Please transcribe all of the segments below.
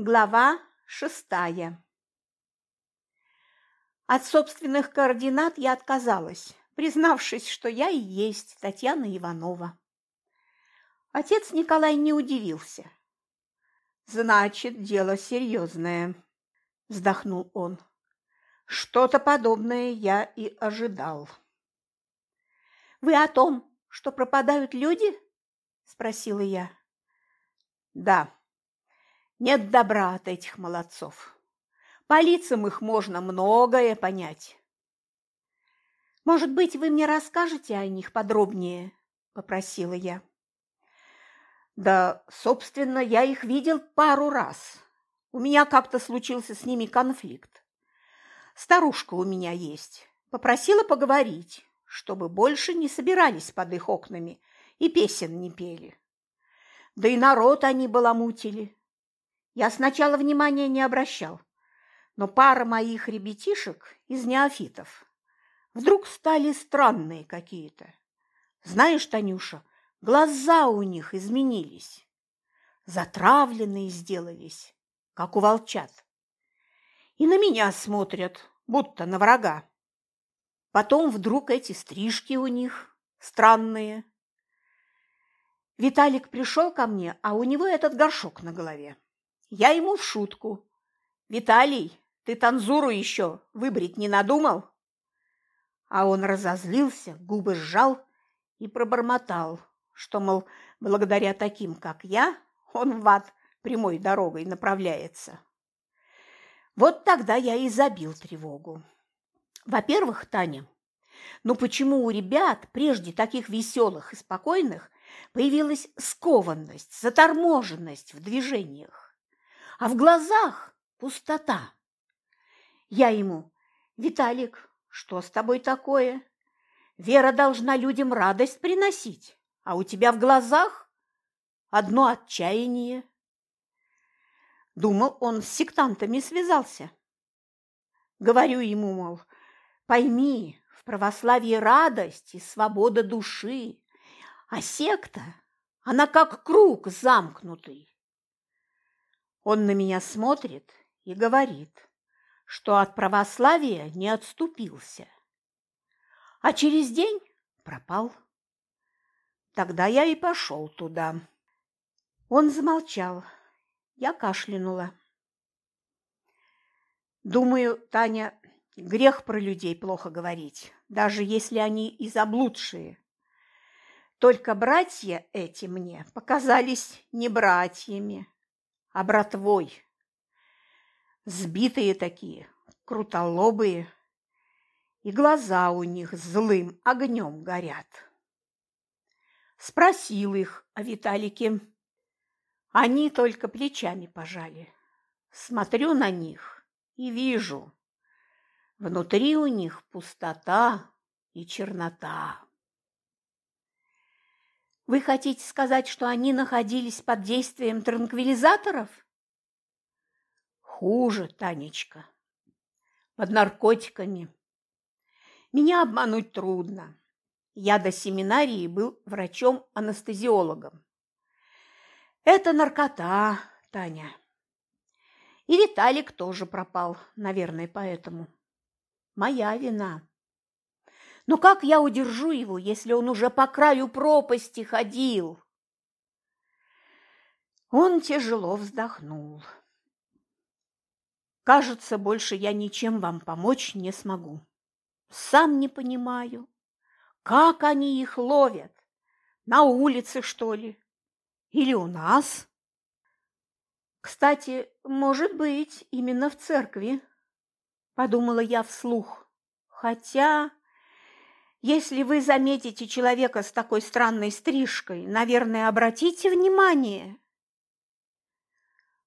Глава шестая От собственных координат я отказалась, признавшись, что я и есть Татьяна Иванова. Отец Николай не удивился. «Значит, дело серьезное», – вздохнул он. «Что-то подобное я и ожидал». «Вы о том, что пропадают люди?» – спросила я. «Да», нет добра от этих молодцов. По лицам их можно многое понять. Может быть, вы мне расскажете о них подробнее, попросила я. Да, собственно, я их видел пару раз. У меня как-то случился с ними конфликт. Старушка у меня есть. Попросила поговорить, чтобы больше не собирались под их окнами и песен не пели. Да и народ они баламутили. Я сначала внимания не обращал, но пара моих ребятишек из неофитов вдруг стали странные какие-то. Знаешь, Танюша, глаза у них изменились, затравленные сделались, как у волчат. И на меня смотрят, будто на врага. Потом вдруг эти стрижки у них странные. Виталик пришел ко мне, а у него этот горшок на голове. Я ему в шутку. «Виталий, ты танзуру еще выбрить не надумал?» А он разозлился, губы сжал и пробормотал, что, мол, благодаря таким, как я, он в ад прямой дорогой направляется. Вот тогда я и забил тревогу. Во-первых, Таня, ну почему у ребят, прежде таких веселых и спокойных, появилась скованность, заторможенность в движениях? А в глазах пустота. Я ему, Виталик, что с тобой такое? Вера должна людям радость приносить, а у тебя в глазах одно отчаяние. Думал, он с сектантами связался. Говорю ему, мол, пойми, в православии радость и свобода души, а секта, она как круг замкнутый. Он на меня смотрит и говорит, что от православия не отступился. А через день пропал. Тогда я и пошел туда. Он замолчал. Я кашлянула. Думаю, Таня, грех про людей плохо говорить, даже если они и заблудшие. Только братья эти мне показались не братьями а. Сбитые такие, крутолобые, и глаза у них злым огнем горят. Спросил их о Виталике. Они только плечами пожали. Смотрю на них и вижу, внутри у них пустота и чернота. Вы хотите сказать, что они находились под действием транквилизаторов? Хуже, Танечка. Под наркотиками. Меня обмануть трудно. Я до семинарии был врачом-анестезиологом. Это наркота, Таня. И Виталик тоже пропал, наверное, поэтому. Моя вина. Но как я удержу его, если он уже по краю пропасти ходил? Он тяжело вздохнул. Кажется, больше я ничем вам помочь не смогу. Сам не понимаю, как они их ловят. На улице, что ли? Или у нас? Кстати, может быть, именно в церкви, подумала я вслух. Хотя если вы заметите человека с такой странной стрижкой, наверное, обратите внимание.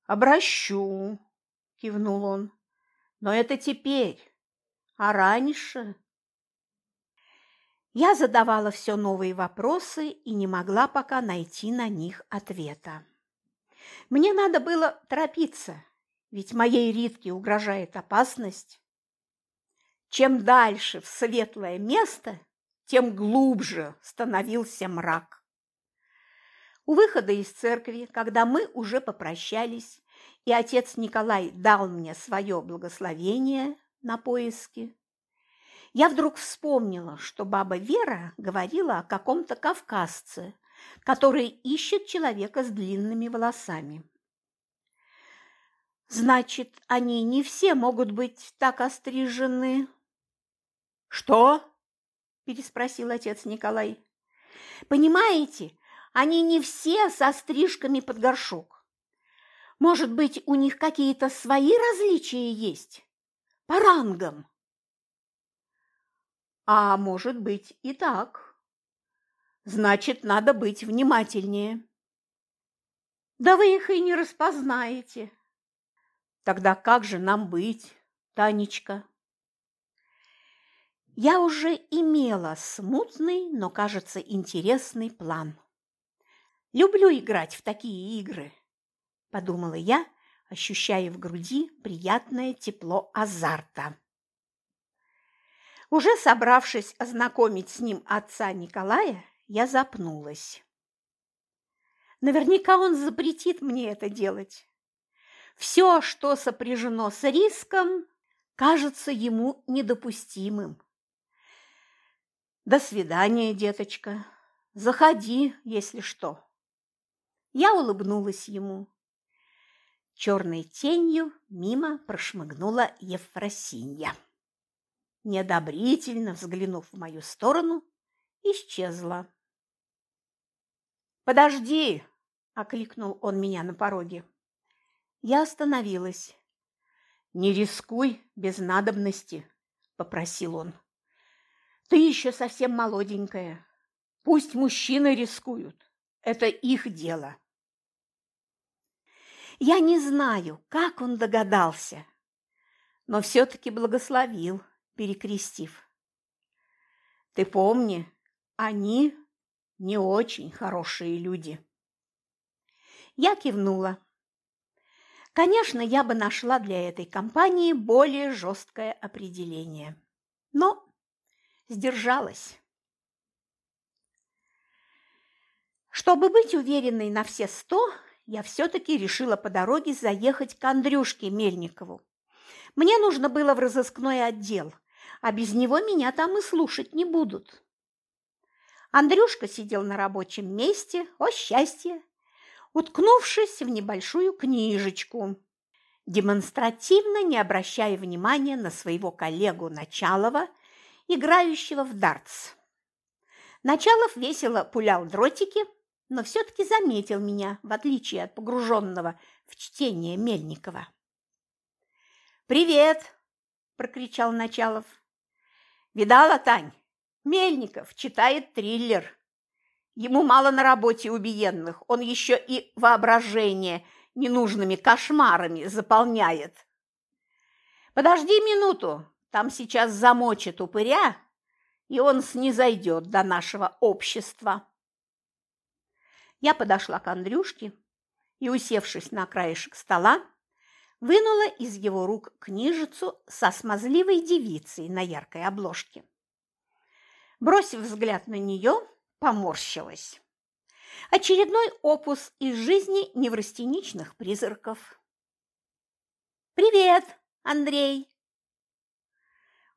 Обращу, кивнул он. Но это теперь. А раньше я задавала все новые вопросы и не могла пока найти на них ответа. Мне надо было торопиться, ведь моей Ритке угрожает опасность. Чем дальше в светлое место, тем глубже становился мрак. У выхода из церкви, когда мы уже попрощались, и отец Николай дал мне свое благословение на поиски, я вдруг вспомнила, что баба Вера говорила о каком-то кавказце, который ищет человека с длинными волосами. Значит, они не все могут быть так острижены. Что? переспросил отец Николай. Понимаете, они не все со стрижками под горшок. Может быть, у них какие-то свои различия есть? По рангам? А может быть и так. Значит, надо быть внимательнее. Да вы их и не распознаете. Тогда как же нам быть, Танечка? Я уже имела смутный, но, кажется, интересный план. Люблю играть в такие игры, подумала я, ощущая в груди приятное тепло азарта. Уже собравшись ознакомить с ним отца Николая, я запнулась. Наверняка он запретит мне это делать. Все, что сопряжено с риском, кажется ему недопустимым. До свидания, деточка. Заходи, если что. Я улыбнулась ему. Черной тенью мимо прошмыгнула Ефросинья. Неодобрительно взглянув в мою сторону, исчезла. «Подожди!» – окликнул он меня на пороге. Я остановилась. «Не рискуй без надобности», – попросил он. «Ты еще совсем молоденькая. Пусть мужчины рискуют. Это их дело». Я не знаю, как он догадался, но все-таки благословил, перекрестив. «Ты помни, они не очень хорошие люди». Я кивнула. Конечно, я бы нашла для этой компании более жесткое определение, но сдержалась. Чтобы быть уверенной на все сто, я все-таки решила по дороге заехать к Андрюшке Мельникову. Мне нужно было в разыскной отдел, а без него меня там и слушать не будут. Андрюшка сидел на рабочем месте, о счастье, уткнувшись в небольшую книжечку, демонстративно не обращая внимания на своего коллегу Началова, играющего в дартс. Началов весело пулял дротики, но все-таки заметил меня, в отличие от погруженного в чтение Мельникова. «Привет!» – прокричал Началов. «Видала, Тань? Мельников читает триллер. Ему мало на работе убиенных, он еще и воображение ненужными кошмарами заполняет. Подожди минуту, там сейчас замочит упыря, и он снизойдет до нашего общества. Я подошла к Андрюшке и, усевшись на краешек стола, вынула из его рук книжицу со смазливой девицей на яркой обложке. Бросив взгляд на нее, поморщилась. Очередной опус из жизни неврастеничных призраков. «Привет, Андрей!»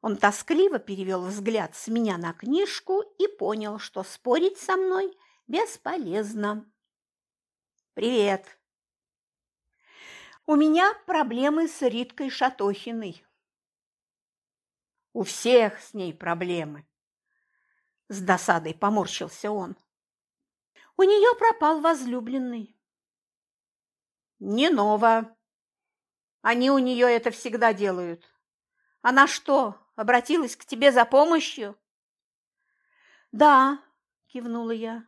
Он тоскливо перевел взгляд с меня на книжку и понял, что спорить со мной бесполезно. «Привет!» «У меня проблемы с Риткой Шатохиной». «У всех с ней проблемы», с досадой поморщился он. У нее пропал возлюбленный. Не ново. Они у нее это всегда делают. Она что, обратилась к тебе за помощью? Да, кивнула я.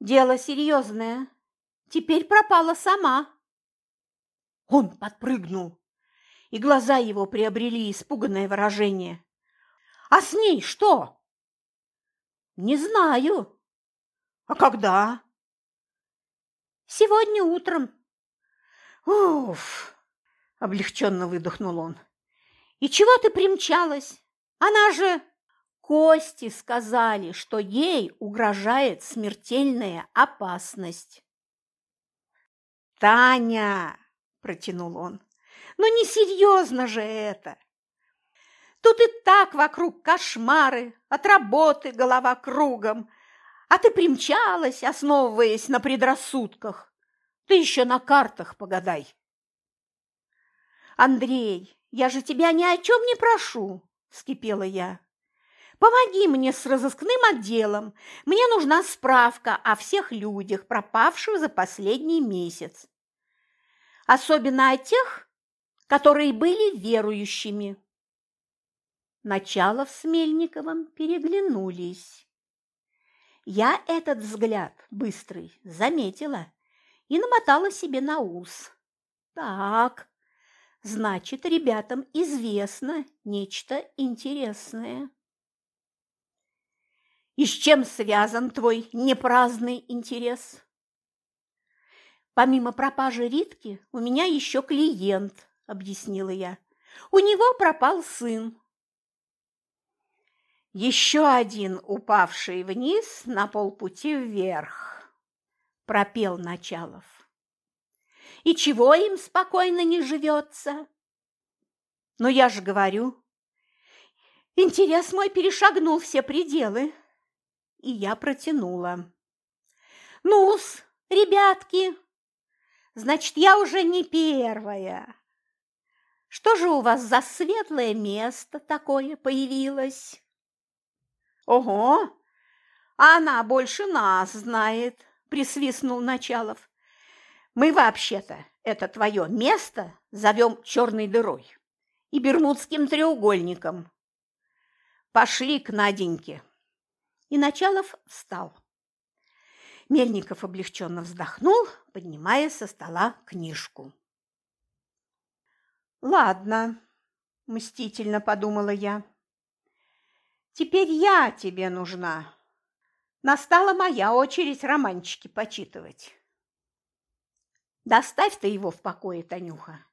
Дело серьезное. Теперь пропала сама. Он подпрыгнул, и глаза его приобрели испуганное выражение. А с ней что? Не знаю. А когда? Сегодня утром. Уф, облегченно выдохнул он. И чего ты примчалась? Она же... Кости сказали, что ей угрожает смертельная опасность. «Таня!» – протянул он. «Ну несерьезно же это! Тут и так вокруг кошмары, от работы голова кругом, а ты примчалась, основываясь на предрассудках. Ты еще на картах погадай. Андрей, я же тебя ни о чем не прошу, вскипела я. Помоги мне с разыскным отделом. Мне нужна справка о всех людях, пропавших за последний месяц. Особенно о тех, которые были верующими. Началов с Мельниковым переглянулись. Я этот взгляд быстрый заметила и намотала себе на ус. Так, значит, ребятам известно нечто интересное. И с чем связан твой непраздный интерес? Помимо пропажи Ритки, у меня еще клиент, объяснила я. У него пропал сын. Еще один упавший вниз на полпути вверх, пропел Началов. И чего им спокойно не живется? Но я же говорю, интерес мой перешагнул все пределы, и я протянула. Ну-с, ребятки, значит, я уже не первая. Что же у вас за светлое место такое появилось? «Ого! Она больше нас знает!» – присвистнул Началов. «Мы вообще-то это твое место зовем черной дырой и бермудским треугольником. Пошли к Наденьке!» И Началов встал. Мельников облегченно вздохнул, поднимая со стола книжку. «Ладно», – мстительно подумала я. Теперь я тебе нужна. Настала моя очередь романчики почитывать. Доставь ты его в покое, Танюха.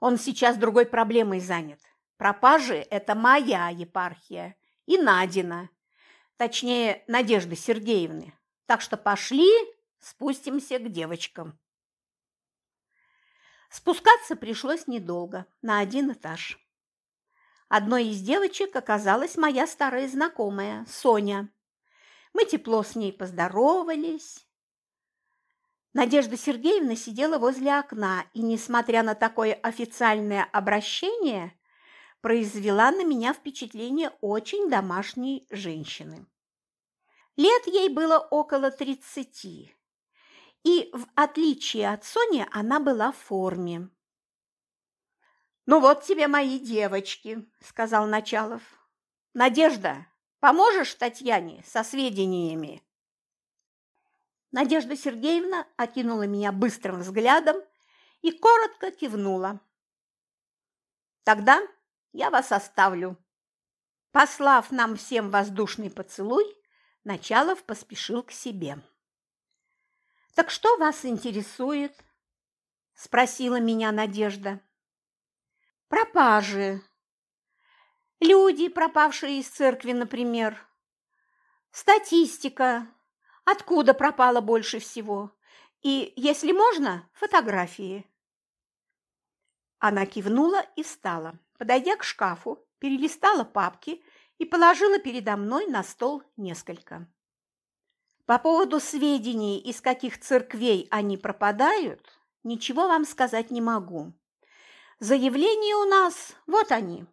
Он сейчас другой проблемой занят. Пропажи – это моя епархия и Надина, точнее, Надежды Сергеевны. Так что пошли, спустимся к девочкам. Спускаться пришлось недолго, на один этаж. Одной из девочек оказалась моя старая знакомая, Соня. Мы тепло с ней поздоровались. Надежда Сергеевна сидела возле окна и, несмотря на такое официальное обращение, произвела на меня впечатление очень домашней женщины. Лет ей было около тридцати, и, в отличие от Сони, она была в форме. «Ну вот тебе мои девочки», – сказал Началов. «Надежда, поможешь Татьяне со сведениями?» Надежда Сергеевна окинула меня быстрым взглядом и коротко кивнула. «Тогда я вас оставлю». Послав нам всем воздушный поцелуй, Началов поспешил к себе. «Так что вас интересует?» – спросила меня Надежда. Пропажи. Люди, пропавшие из церкви, например. Статистика. Откуда пропало больше всего. И, если можно, фотографии. Она кивнула и встала. Подойдя к шкафу, перелистала папки и положила передо мной на стол несколько. По поводу сведений, из каких церквей они пропадают, ничего вам сказать не могу. Заявления у нас, вот они.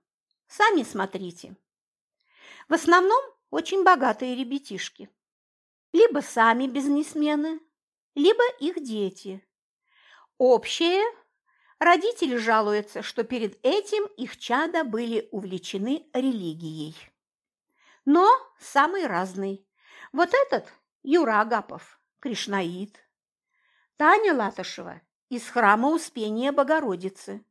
Сами смотрите. В основном очень богатые ребятишки. Либо сами бизнесмены, либо их дети. Общее – родители жалуются, что перед этим их чада были увлечены религией. Но самый разный. Вот этот – Юра Агапов, кришнаит. Таня Латышева – из храма Успения Богородицы.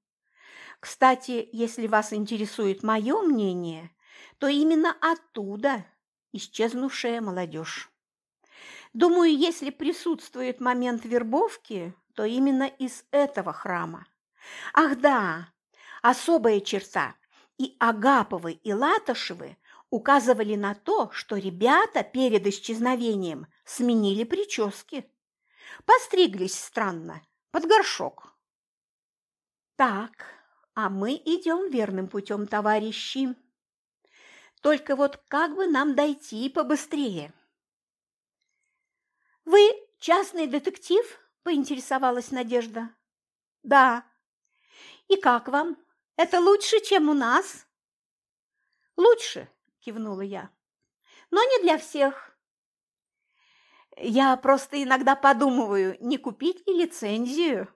Кстати, если вас интересует мое мнение, то именно оттуда исчезнувшая молодежь. Думаю, если присутствует момент вербовки, то именно из этого храма. Ах да, особая черта. И Агаповы, и Латышевы указывали на то, что ребята перед исчезновением сменили прически. Постриглись странно, под горшок. Так, а мы идем верным путем, товарищи. Только вот как бы нам дойти побыстрее? Вы частный детектив? поинтересовалась Надежда. Да. И как вам? Это лучше, чем у нас? Лучше, кивнула я. Но не для всех. Я просто иногда подумываю, не купить ли лицензию.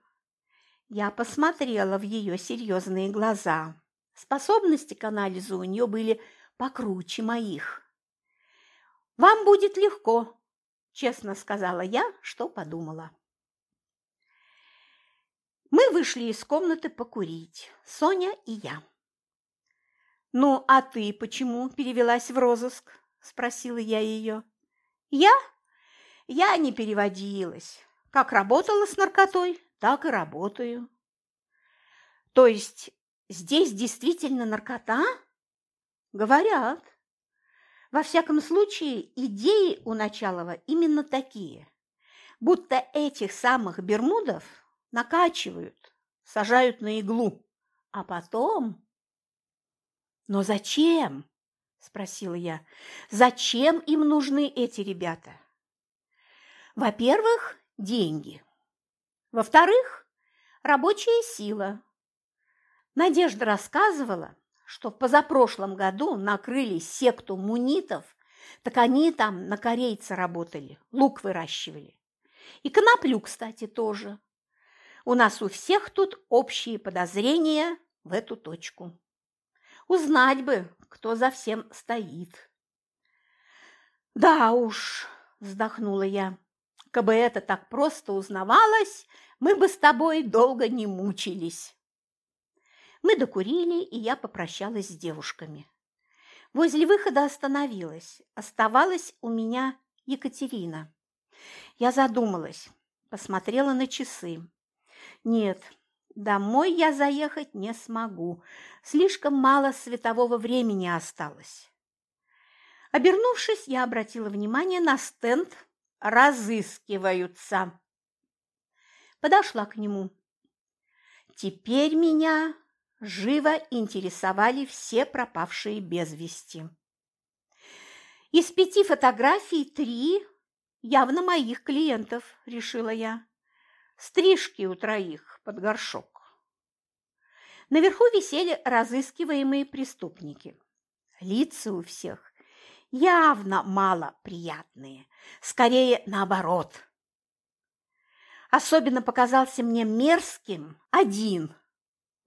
Я посмотрела в ее серьезные глаза. Способности к анализу у нее были покруче моих. «Вам будет легко», – честно сказала я, что подумала. Мы вышли из комнаты покурить, Соня и я. «Ну, а ты почему перевелась в розыск?» – спросила я ее. «Я? Я не переводилась. Как работала с наркотой, так и работаю». «То есть здесь действительно наркота?» «Говорят. Во всяком случае, идеи у Началова именно такие, будто этих самых бермудов накачивают, сажают на иглу, а потом... Но зачем? Спросила я. Зачем им нужны эти ребята? Во-первых, деньги. Во-вторых, рабочая сила. Надежда рассказывала, что в позапрошлом году накрыли секту мунитов, так они там на корейца работали, лук выращивали. И коноплю, кстати, тоже. У нас у всех тут общие подозрения в эту точку. Узнать бы, кто за всем стоит. Да уж, вздохнула я. Кабы это так просто узнавалось, мы бы с тобой долго не мучились. Мы докурили, и я попрощалась с девушками. Возле выхода остановилась. Оставалась у меня Екатерина. Я задумалась, посмотрела на часы. Нет, домой я заехать не смогу. Слишком мало светового времени осталось. Обернувшись, я обратила внимание на стенд «Разыскиваются». Подошла к нему. Теперь меня живо интересовали все пропавшие без вести. Из пяти фотографий три явно моих клиентов, решила я. Стрижки у троих под горшок. Наверху висели разыскиваемые преступники. Лица у всех явно малоприятные, скорее наоборот. Особенно показался мне мерзким один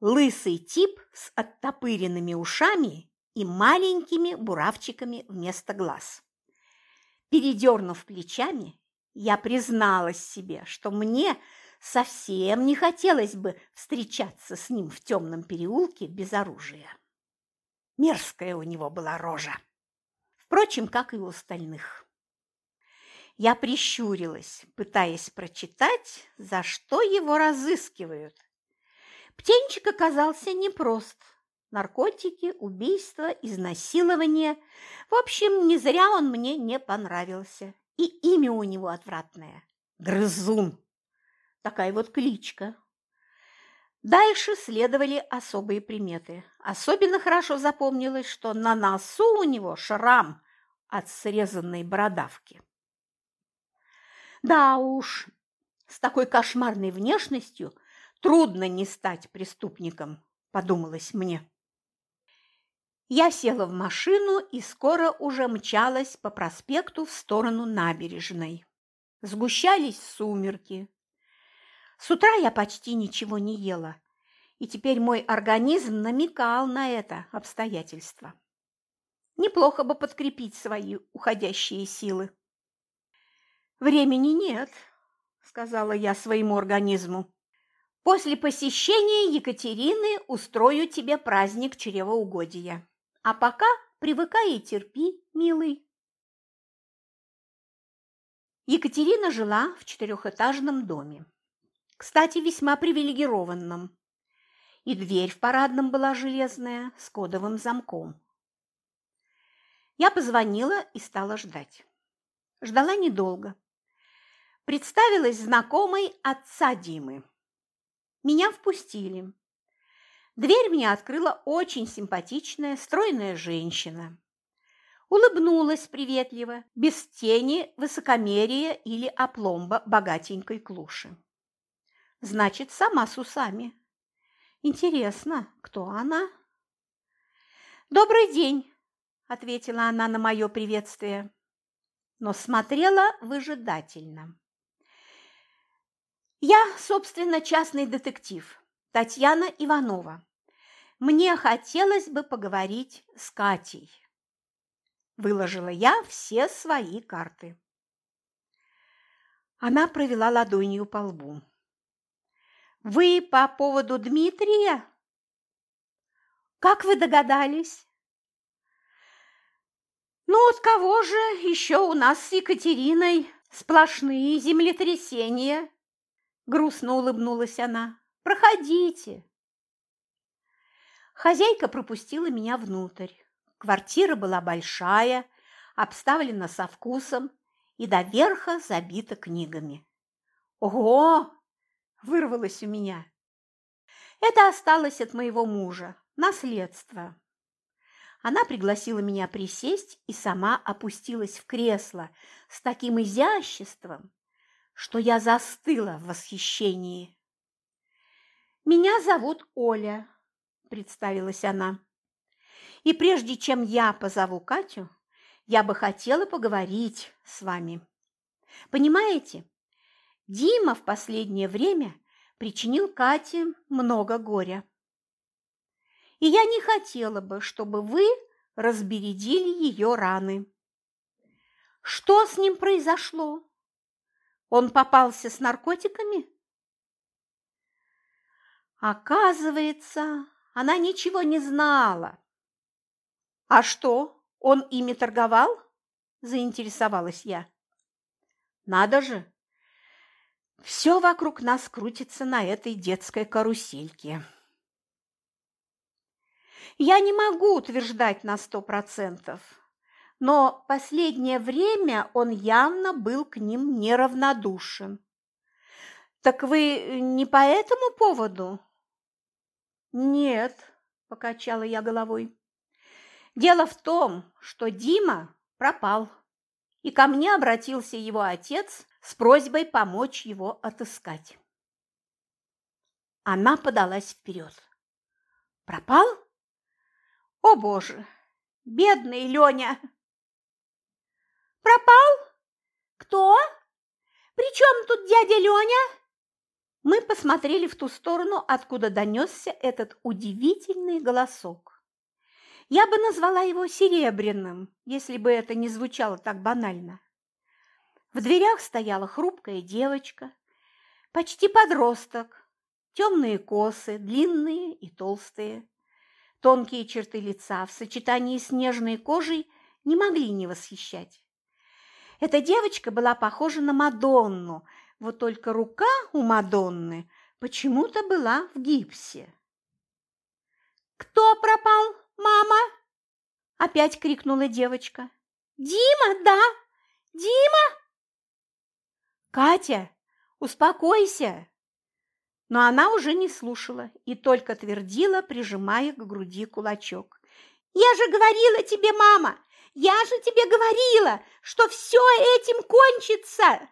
лысый тип с оттопыренными ушами и маленькими буравчиками вместо глаз. Передернув плечами, я призналась себе, что мне совсем не хотелось бы встречаться с ним в темном переулке без оружия. Мерзкая у него была рожа. Впрочем, как и у остальных. Я прищурилась, пытаясь прочитать, за что его разыскивают. Птенчик оказался непрост. Наркотики, убийства, изнасилование. В общем, не зря он мне не понравился. И имя у него отвратное – Грызун. Такая вот кличка. Дальше следовали особые приметы. Особенно хорошо запомнилось, что на носу у него шрам от срезанной бородавки. Да уж, с такой кошмарной внешностью трудно не стать преступником, подумалось мне. Я села в машину и скоро уже мчалась по проспекту в сторону набережной. Сгущались сумерки, с утра я почти ничего не ела, и теперь мой организм намекал на это обстоятельство. Неплохо бы подкрепить свои уходящие силы. «Времени нет», – сказала я своему организму. «После посещения Екатерины устрою тебе праздник чревоугодия. А пока привыкай и терпи, милый». Екатерина жила в четырехэтажном доме кстати, весьма привилегированном. И дверь в парадном была железная, с кодовым замком. Я позвонила и стала ждать. Ждала недолго. Представилась знакомой отца Димы. Меня впустили. Дверь мне открыла очень симпатичная, стройная женщина. Улыбнулась приветливо, без тени высокомерия или опломба богатенькой клуши. Значит, сама с усами. Интересно, кто она? «Добрый день!» – ответила она на мое приветствие, но смотрела выжидательно. «Я, собственно, частный детектив, Татьяна Иванова. Мне хотелось бы поговорить с Катей». Выложила я все свои карты. Она провела ладонью по лбу. «Вы по поводу Дмитрия?» Как вы догадались? Ну, от кого же еще у нас с Екатериной сплошные землетрясения? Грустно улыбнулась она. Проходите. Хозяйка пропустила меня внутрь. Квартира была большая, обставлена со вкусом и до верха забита книгами. «Ого!» – вырвалось у меня. Это осталось от моего мужа, наследство. Она пригласила меня присесть и сама опустилась в кресло с таким изяществом, что я застыла в восхищении. «Меня зовут Оля», – представилась она. «И прежде чем я позову Катю, я бы хотела поговорить с вами. Понимаете, Дима в последнее время причинил Кате много горя и я не хотела бы, чтобы вы разбередили ее раны. Что с ним произошло? Он попался с наркотиками? Оказывается, она ничего не знала. А что, он ими торговал? Заинтересовалась я. Надо же, все вокруг нас крутится на этой детской карусельке. Я не могу утверждать на сто процентов, но последнее время он явно был к ним неравнодушен. Так вы не по этому поводу? Нет, покачала я головой. Дело в том, что Дима пропал, и ко мне обратился его отец с просьбой помочь его отыскать. Она подалась вперед. Пропал? О, Боже! Бедный Леня! Пропал? Кто? При чем тут дядя Леня? Мы посмотрели в ту сторону, откуда донесся этот удивительный голосок. Я бы назвала его серебряным, если бы это не звучало так банально. В дверях стояла хрупкая девочка, почти подросток, темные косы, длинные и толстые. Тонкие черты лица в сочетании с нежной кожей не могли не восхищать. Эта девочка была похожа на Мадонну, вот только рука у Мадонны почему-то была в гипсе. «Кто пропал, мама?» – опять крикнула девочка. «Дима, да! Дима!» «Катя, успокойся!» Но она уже не слушала и только твердила, прижимая к груди кулачок. «Я же говорила тебе, мама! Я же тебе говорила, что все этим кончится!»